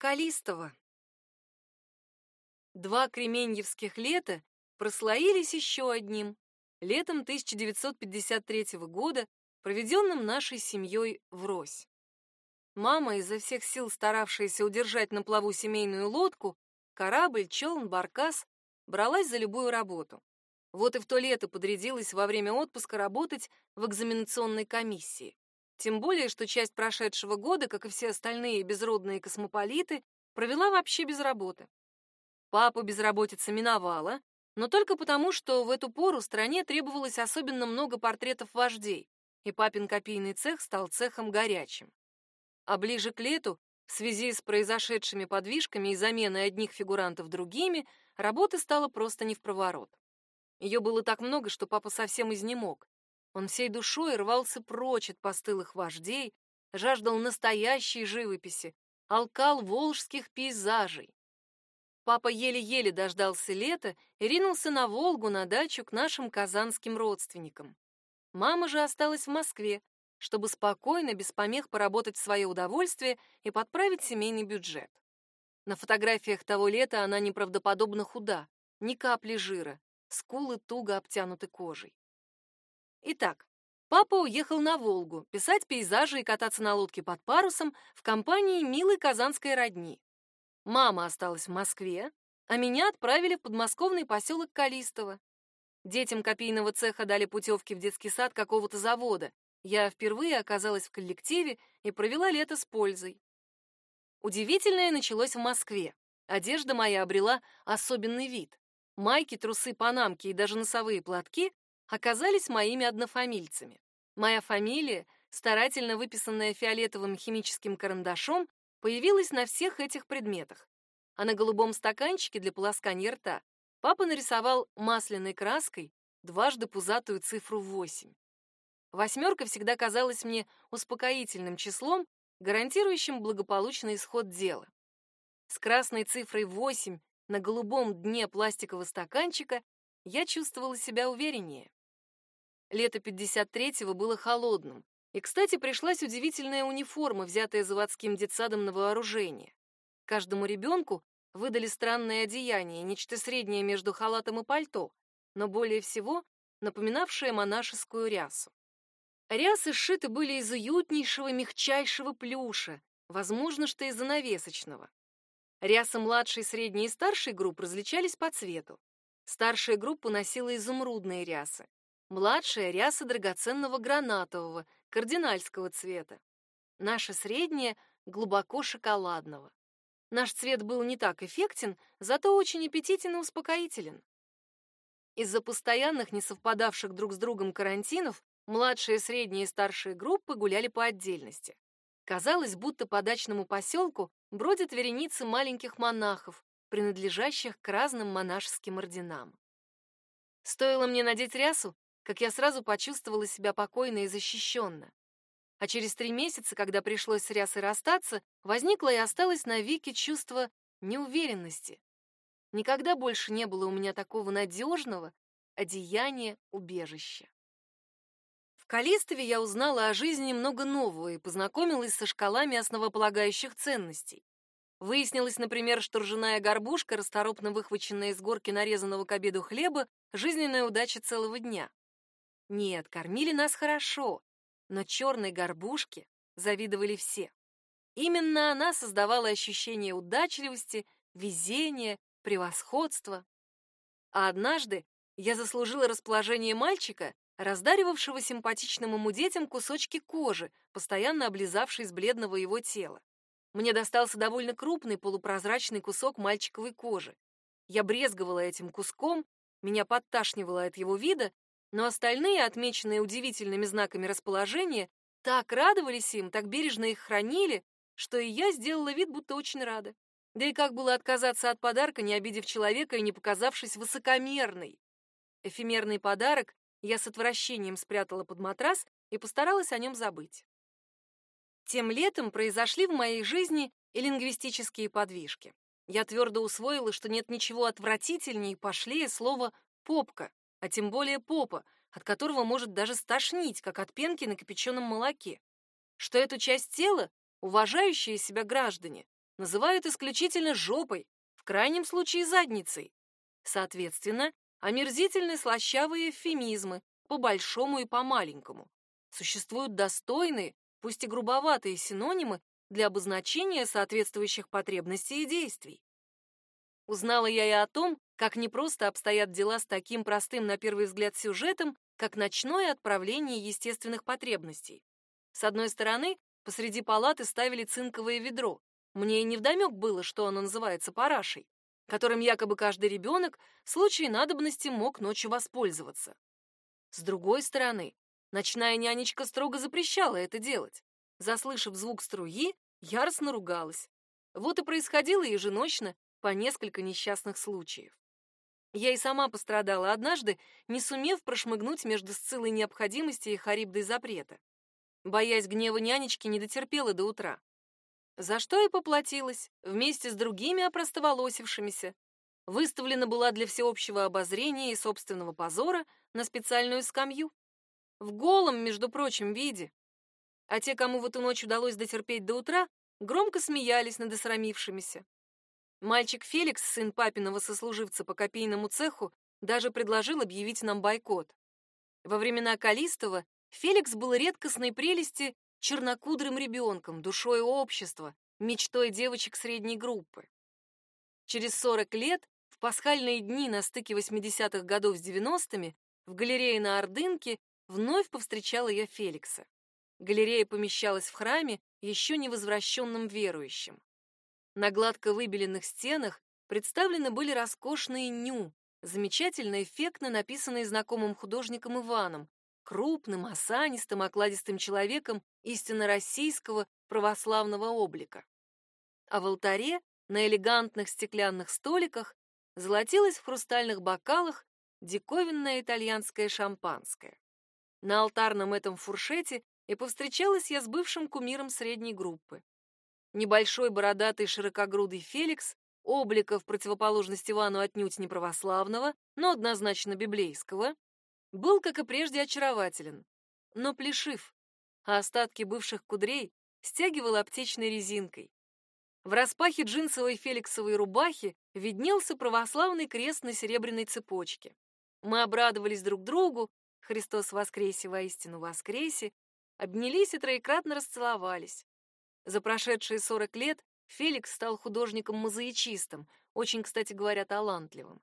Калистова. Два кременьевских лета прослоились еще одним, летом 1953 года, проведенным нашей семьей врозь. Мама, изо всех сил старавшаяся удержать на плаву семейную лодку, корабль, челн, баркас, бралась за любую работу. Вот и в то лето подрядилась во время отпуска работать в экзаменационной комиссии. Тем более, что часть прошедшего года, как и все остальные безродные космополиты, провела вообще без работы. Папу безработица миновала, но только потому, что в эту пору стране требовалось особенно много портретов вождей, и папин копийный цех стал цехом горячим. А ближе к лету, в связи с произошедшими подвижками и заменой одних фигурантов другими, работы стало просто не в проворот. Ее было так много, что папа совсем изнемог. Он всей душой рвался прочь от постылых вождей, жаждал настоящей живописи, алкал волжских пейзажей. Папа еле-еле дождался лета и ринулся на Волгу на дачу к нашим казанским родственникам. Мама же осталась в Москве, чтобы спокойно, без помех поработать в свое удовольствие и подправить семейный бюджет. На фотографиях того лета она неправдоподобно худа, ни капли жира, скулы туго обтянуты кожей. Итак, папа уехал на Волгу писать пейзажи и кататься на лодке под парусом в компании милой казанской родни. Мама осталась в Москве, а меня отправили в подмосковный поселок Калистово. Детям копийного цеха дали путевки в детский сад какого-то завода. Я впервые оказалась в коллективе и провела лето с пользой. Удивительное началось в Москве. Одежда моя обрела особенный вид. Майки, трусы, панамки и даже носовые платки оказались моими однофамильцами. Моя фамилия, старательно выписанная фиолетовым химическим карандашом, появилась на всех этих предметах. А на голубом стаканчике для полоскания рта папа нарисовал масляной краской дважды пузатую цифру 8. Восьмерка всегда казалась мне успокоительным числом, гарантирующим благополучный исход дела. С красной цифрой 8 на голубом дне пластикового стаканчика я чувствовала себя увереннее. Лето 53-го было холодным, и, кстати, пришлась удивительная униформа, взятая заводским детсадом на вооружение. Каждому ребенку выдали странное одеяние, нечто среднее между халатом и пальто, но более всего напоминавшее монашескую рясу. Рясы сшиты были из уютнейшего, мягчайшего плюша, возможно, что из занавесочного. Рясы младшей, средней и старшей групп различались по цвету. Старшая группа носила изумрудные рясы. Младшая — рясы драгоценного гранатового, кардинальского цвета. Наша средняя — глубоко шоколадного. Наш цвет был не так эффектен, зато очень аппетитен и успокоителен. Из-за постоянных, не совпадавших друг с другом карантинов, младшие, средние и старшие группы гуляли по отдельности. Казалось, будто по дачному поселку бродят вереницы маленьких монахов, принадлежащих к разным монашеским орденам. Стоило мне надеть рясу, как я сразу почувствовала себя покойно и защищенно. А через три месяца, когда пришлось с рясой расстаться, возникло и осталось на навеки чувство неуверенности. Никогда больше не было у меня такого надежного одеяния убежища. В Калистове я узнала о жизни много нового и познакомилась со шкалами основополагающих ценностей. Выяснилось, например, что ржаная горбушка, расторопно выхваченная из горки нарезанного к обеду хлеба, жизненная удача целого дня. Нет, кормили нас хорошо, но черной горбушке завидовали все. Именно она создавала ощущение удачливости, везения, превосходства. А однажды я заслужила расположение мальчика, раздаривавшего симпатичным ему детям кусочки кожи, постоянно облизавшей с бледного его тела. Мне достался довольно крупный полупрозрачный кусок мальчиковой кожи. Я брезговала этим куском, меня подташнивало от его вида, но остальные, отмеченные удивительными знаками расположения, так радовались им, так бережно их хранили, что и я сделала вид, будто очень рада. Да и как было отказаться от подарка, не обидев человека и не показавшись высокомерной? Эфемерный подарок я с отвращением спрятала под матрас и постаралась о нем забыть. Тем летом произошли в моей жизни и лингвистические подвижки. Я твердо усвоила, что нет ничего отвратительнее и пошлее слова «попка», а тем более попа, от которого может даже стошнить, как от пенки на кипяченом молоке. Что эту часть тела уважающие себя граждане называют исключительно жопой, в крайнем случае задницей. Соответственно, омерзительны слащавые эвфемизмы по большому и по маленькому. Существуют достойные, пусть и грубоватые синонимы для обозначения соответствующих потребностей и действий. Узнала я и о том, как непросто обстоят дела с таким простым на первый взгляд сюжетом, как ночное отправление естественных потребностей. С одной стороны, посреди палаты ставили цинковое ведро. Мне и невдомек было, что оно называется парашей, которым якобы каждый ребенок в случае надобности мог ночью воспользоваться. С другой стороны, ночная нянечка строго запрещала это делать. Заслышав звук струи, яростно ругалась. Вот и происходило еженочно по несколько несчастных случаев. Я и сама пострадала однажды, не сумев прошмыгнуть между сцилой необходимости и харибдой запрета. Боясь гнева нянечки, не дотерпела до утра. За что и поплатилась, вместе с другими опростоволосившимися. Выставлена была для всеобщего обозрения и собственного позора на специальную скамью. В голом, между прочим, виде, а те, кому в эту ночь удалось дотерпеть до утра, громко смеялись над осрамившимися. Мальчик Феликс, сын папиного сослуживца по копейному цеху, даже предложил объявить нам бойкот. Во времена Калистова Феликс был редкостной прелести чернокудрым ребенком, душой общества, мечтой девочек средней группы. Через 40 лет, в пасхальные дни на стыке 80-х годов с 90-ми, в галерее на Ордынке вновь повстречала я Феликса. Галерея помещалась в храме еще не возвращенным верующим. На гладко выбеленных стенах представлены были роскошные ню, замечательно эффектно написанные знакомым художником Иваном, крупным, осанистым, окладистым человеком истинно российского православного облика. А в алтаре на элегантных стеклянных столиках золотилось в хрустальных бокалах диковинное итальянское шампанское. На алтарном этом фуршете и повстречалась я с бывшим кумиром средней группы. Небольшой бородатый широкогрудый Феликс, облика в противоположность Ивану отнюдь не православного, но однозначно библейского, был, как и прежде, очарователен, но плешив, а остатки бывших кудрей стягивал аптечной резинкой. В распахе джинсовой феликсовой рубахи виднелся православный крест на серебряной цепочке. Мы обрадовались друг другу, Христос воскресе, воистину воскресе, обнялись и троекратно расцеловались. За прошедшие 40 лет Феликс стал художником-мозаичистом, очень, кстати говоря, талантливым.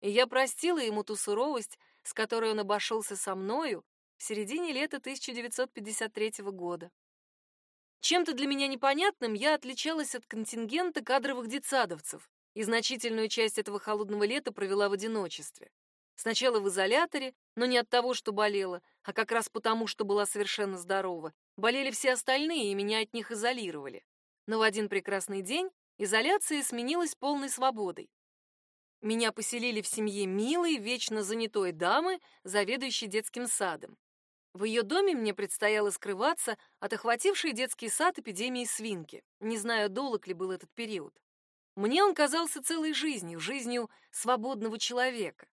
И я простила ему ту суровость, с которой он обошелся со мною в середине лета 1953 года. Чем-то для меня непонятным я отличалась от контингента кадровых детсадовцев и значительную часть этого холодного лета провела в одиночестве. Сначала в изоляторе, но не от того, что болела, а как раз потому, что была совершенно здорова. Болели все остальные, и меня от них изолировали. Но в один прекрасный день изоляция сменилась полной свободой. Меня поселили в семье милой, вечно занятой дамы, заведующей детским садом. В ее доме мне предстояло скрываться от охватившей детский сад эпидемии свинки. Не знаю, долг ли был этот период. Мне он казался целой жизнью, жизнью свободного человека.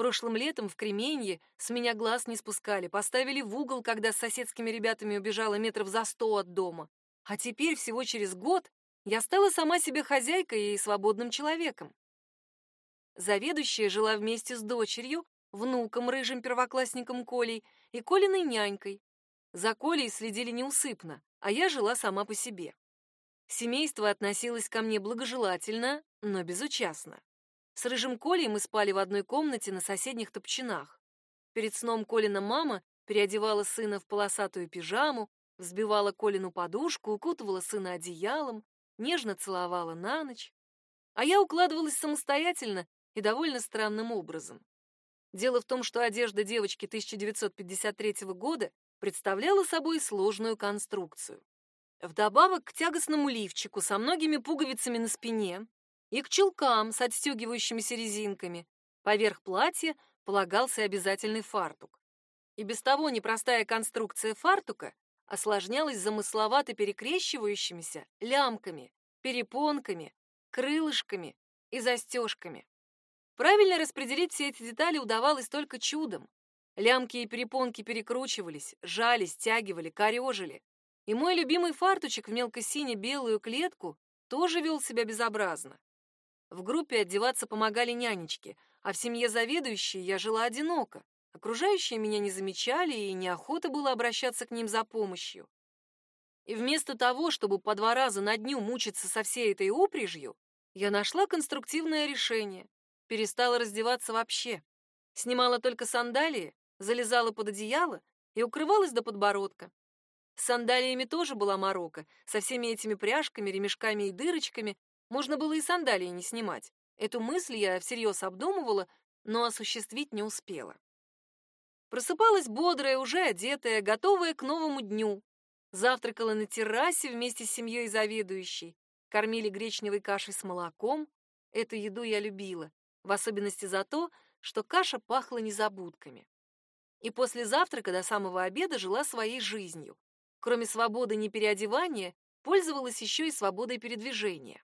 Прошлым летом в Кременье с меня глаз не спускали, поставили в угол, когда с соседскими ребятами убежала метров за сто от дома. А теперь, всего через год, я стала сама себе хозяйкой и свободным человеком. Заведующая жила вместе с дочерью, внуком, рыжим первоклассником Колей и Колиной нянькой. За Колей следили неусыпно, а я жила сама по себе. Семейство относилось ко мне благожелательно, но безучастно. С рыжим Колей мы спали в одной комнате на соседних топчинах. Перед сном Колина мама переодевала сына в полосатую пижаму, взбивала Колину подушку, укутывала сына одеялом, нежно целовала на ночь. А я укладывалась самостоятельно и довольно странным образом. Дело в том, что одежда девочки 1953 года представляла собой сложную конструкцию. Вдобавок к тягостному лифчику со многими пуговицами на спине и к чулкам с отстегивающимися резинками. Поверх платья полагался обязательный фартук. И без того непростая конструкция фартука осложнялась замысловато перекрещивающимися лямками, перепонками, крылышками и застежками. Правильно распределить все эти детали удавалось только чудом. Лямки и перепонки перекручивались, жались, стягивали, корежили. И мой любимый фартучек в мелко-сине-белую клетку тоже вел себя безобразно. В группе одеваться помогали нянечки, а в семье заведующей я жила одиноко. Окружающие меня не замечали, и неохота было обращаться к ним за помощью. И вместо того, чтобы по два раза на дню мучиться со всей этой упряжью, я нашла конструктивное решение. Перестала раздеваться вообще. Снимала только сандалии, залезала под одеяло и укрывалась до подбородка. С сандалиями тоже была морока. Со всеми этими пряжками, ремешками и дырочками можно было и сандалии не снимать. Эту мысль я всерьез обдумывала, но осуществить не успела. Просыпалась бодрая, уже одетая, готовая к новому дню. Завтракала на террасе вместе с семьей заведующей. Кормили гречневой кашей с молоком. Эту еду я любила, в особенности за то, что каша пахла незабудками. И после завтрака до самого обеда жила своей жизнью. Кроме свободы непереодевания, пользовалась еще и свободой передвижения.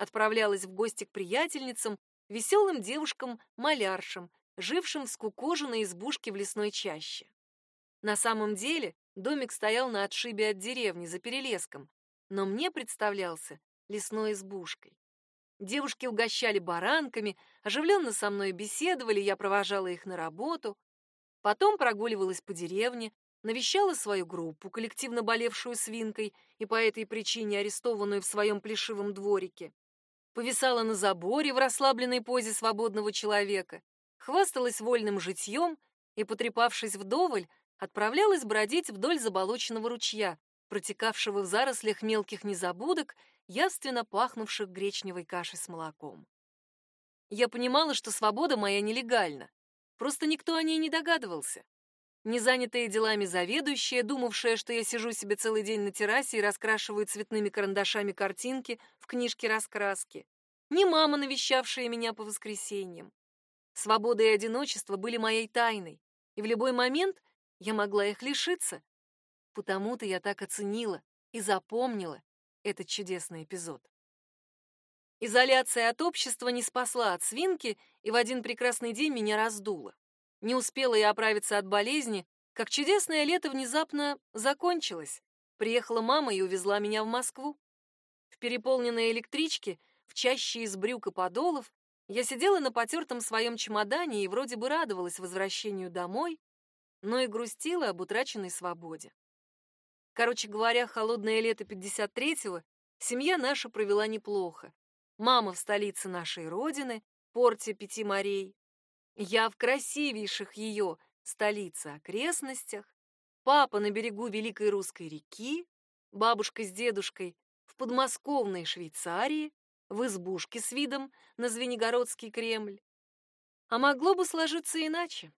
Отправлялась в гости к приятельницам, веселым девушкам-маляршам, жившим в скукоженной избушке в лесной чаще. На самом деле домик стоял на отшибе от деревни, за перелеском, но мне представлялся лесной избушкой. Девушки угощали баранками, оживленно со мной беседовали, я провожала их на работу. Потом прогуливалась по деревне, навещала свою группу, коллективно болевшую свинкой и по этой причине арестованную в своем плешивом дворике. Повисала на заборе в расслабленной позе свободного человека, хвасталась вольным житьем и, потрепавшись вдоволь, отправлялась бродить вдоль заболоченного ручья, протекавшего в зарослях мелких незабудок, явственно пахнувших гречневой кашей с молоком. Я понимала, что свобода моя нелегальна, просто никто о ней не догадывался. Незанятая делами заведующая, думавшая, что я сижу себе целый день на террасе и раскрашиваю цветными карандашами картинки в книжке раскраски. Не мама, навещавшая меня по воскресеньям. Свобода и одиночество были моей тайной, и в любой момент я могла их лишиться. Потому-то я так оценила и запомнила этот чудесный эпизод. Изоляция от общества не спасла от свинки, и в один прекрасный день меня раздуло. Не успела я оправиться от болезни, как чудесное лето внезапно закончилось. Приехала мама и увезла меня в Москву. В переполненной электричке, в чаще из брюк и подолов, я сидела на потертом своем чемодане и вроде бы радовалась возвращению домой, но и грустила об утраченной свободе. Короче говоря, холодное лето 53-го семья наша провела неплохо. Мама в столице нашей родины, порте Пяти морей, я в красивейших ее столице окрестностях, папа на берегу Великой Русской реки, бабушка с дедушкой в подмосковной Швейцарии, в избушке с видом на Звенигородский Кремль. А могло бы сложиться иначе.